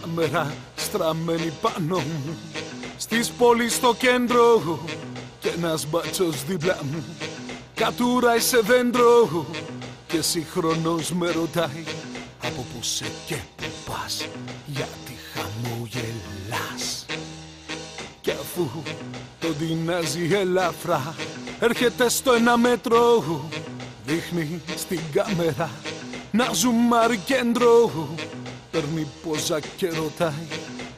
Κάμερα στραμμένη πάνω μου. Στις πόλεις στο κέντρο Κι ένας μπάτσος δίπλα μου. Κατουράει σε δέντρο Και συγχρονώς με ρωτάει Από πού σε και πού πας Γιατί χαμογελάς; Κι αφού τον τεινάζει ελαφρά Έρχεται στο ένα μέτρο Δείχνει στην κάμερα Να ζουμάρει κέντρο Παίρνει πόζα και ρωτάει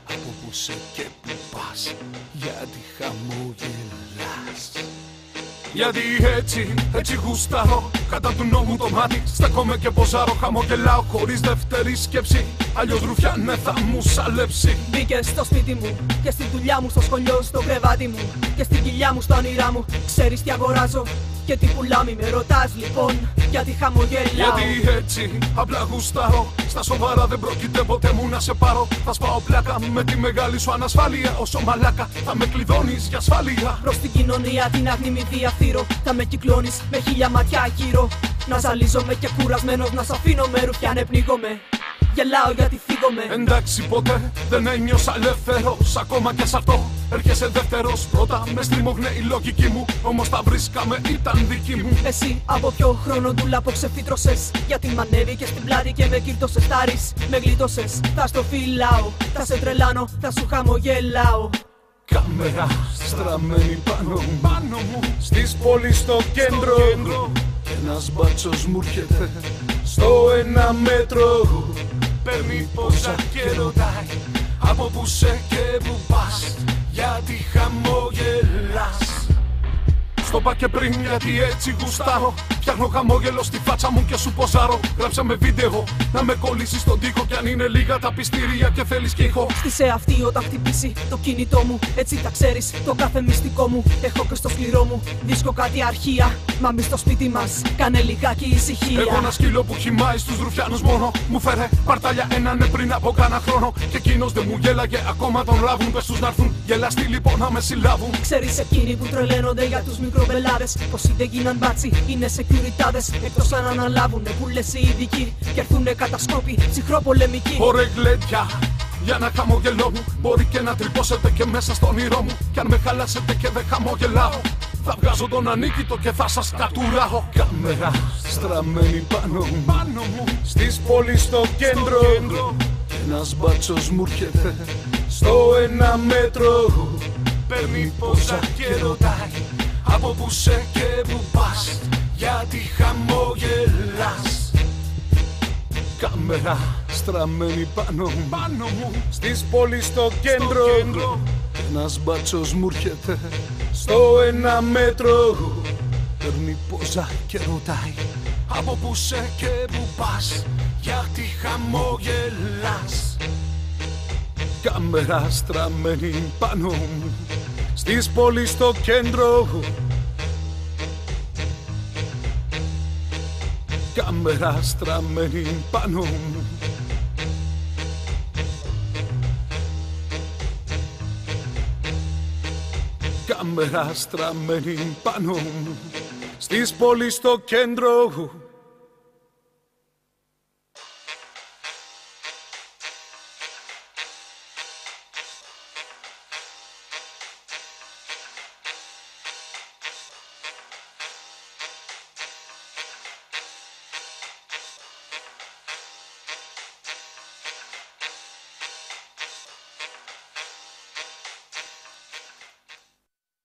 Από πού σε και πού πας Γιατί χαμογελάς. Γιατί έτσι, έτσι γουστάρω Κατά του νόμου το μάτι. Στέκομαι και ποζάρω Χαμογελάω χωρίς δεύτερη σκέψη. Αλλιώς ρουφιάνε θα μου σαλέψει. Μπήκε στο σπίτι μου και στη δουλειά μου, στο σχολείο, στο κρεβάτι μου. Και στην κοιλιά μου, στα όνειρά μου. Ξέρεις τι αγοράζω και τι πουλάμι με ρωτάς λοιπόν γιατί χαμογελάω. Γιατί έτσι απλά γουστάρω. Στα σοβαρά δεν πρόκειται ποτέ μου να σε πάρω. Θα σπάω πλάκα με τη μεγάλη σου ανασφάλεια. Όσο μαλάκα θα με κλειδώνεις για ασφάλεια. Προς την κοινωνία την άγνη μη διαφθείρω. Θα με κυκλώνεις με χίλια ματιά γύρω. Να ζαλίζομαι και κουρασμένος να σ' αφήνω με ρουφιάνε πνίγομαι Γελάω γιατί θίγομαι Εντάξει ποτέ δεν ένιωσα ελεύθερος. Ακόμα και σ' αυτό έρχεσαι δεύτερος. Πρώτα μες στριμώχνε η λογική μου. Όμως τα βρίσκαμε ήταν δική μου. Εσύ από ποιο χρόνο ντουλά που ξεφύτρωσες. Γιατί μ' ανέβηκες στην πλάτη και με κύρτωσες. Τάρις, με γλίτωσες, θα στο φυλάω Θα σε τρελάνω, θα σου χαμογελάω. Κάμερα στραμμένη πάνω μου, πάνω μου. Στις πόλεις στο κέντρο, Κι ένας μπάτσος μου έρχεται Στο ένα μέτρο Παίρνει πόσα και ρωτάει. Από που σε και που πας Γιατί χαμογελάς. Στο πά και πριν γιατί έτσι γουστάρω. Φτιάχνω χαμόγελο στη φάτσα μου και σου ποζάρω. Γράψα με βίντεο να με κολλήσεις στον τοίχο. Κι αν είναι λίγα τα πιστήρια και θέλεις και ήχο. Στη αυτή όταν χτυπήσει το κινητό μου. Έτσι τα ξέρεις το κάθε μυστικό μου. Έχω και στο σκληρό μου. Δίσκο κάτι αρχεία Μα μη στο σπίτι μας κάνε λιγάκι ησυχία. Έχω ένα σκύλο που χυμάει στους ρουφιάνους μόνο. Μου φέρε παρτάλια έναν ναι πριν από κάνα χρόνο. Και εκείνος δεν μου γέλαγε ακόμα τον λάβουν. Πες τους να έρθουν γελαστοί λοιπόν να με συλλάβουν. Ξέρεις εκείνοι που τρελαίνονται για τους μικρομπελάδες Πως δεν γίναν μπάτσι είναι σεκιουριτάδες. Εκτός αν αναλάβουνε που λες οι ειδικοί. Και έρθουνε κατασκόποι ψυχροπολεμικοί. Ωραία γλέντια για να χαμογελώ μου. Μπορεί και να τρυπώσετε και μέσα στο όνειρό μου. Κι αν με χαλάσετε και δεν χαμογελάω Θα βγάζω τον ανίκητο και θα σας κατουράω. Κάμερα στραμμένη πάνω μου, πάνω μου. Στις πόλεις στο κέντρο, Κι ένας μπάτσος μου έρχεται Στο ένα μέτρο. Παίρνει πόσα και ρωτάει. Από που σε και που πας. Γιατί χαμογελάς Κάμερα στραμμένη πάνω μου, πάνω μου. Στις πόλεις στο κέντρο, κέντρο. Ένας μπάτσος μου έρχεται. Στο ένα μέτρο. Παίρνει πόζα και ρωτάει Από που σε και που πας Γιατί χαμογελάς. Κάμερα στραμμένη πάνω μου. Στις πόλεις στο κέντρο Κάμερα στραμμένη πάνω μου. Κάμερα στραμμένη πάνω μου. Στις πόλεις στο κέντρο